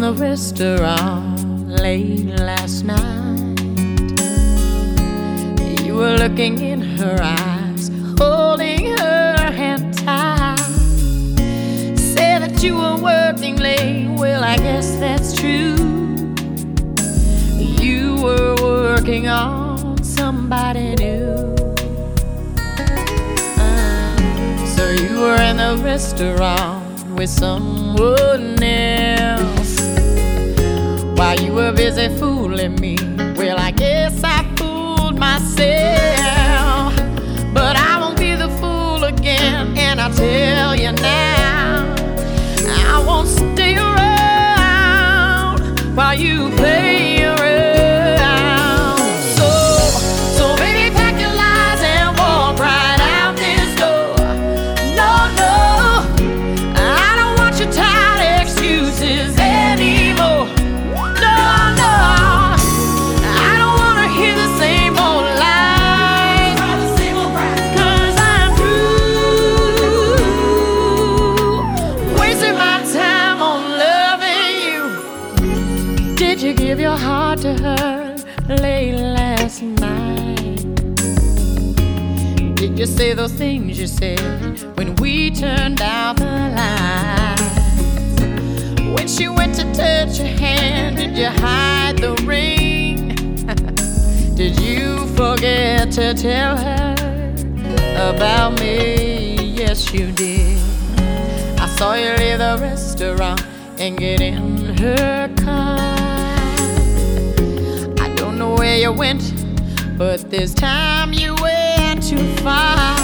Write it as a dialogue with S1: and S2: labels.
S1: the restaurant late last night. You were looking in her eyes, holding her hand tight. Said that you were working late. Well, I guess that's true. You were working on somebody new. Uh, so you were in the restaurant with someone else while you were busy fooling me. Well, I guess I fooled myself, but I won't be the fool again. And I tell you now, I won't stay around while you play give your heart to her late last night? Did you say those things you said when we turned out the lights? When she went to touch your hand, did you hide the ring? did you forget to tell her about me? Yes, you did. I saw you leave the restaurant and get in her car. You went, but this time you went too far.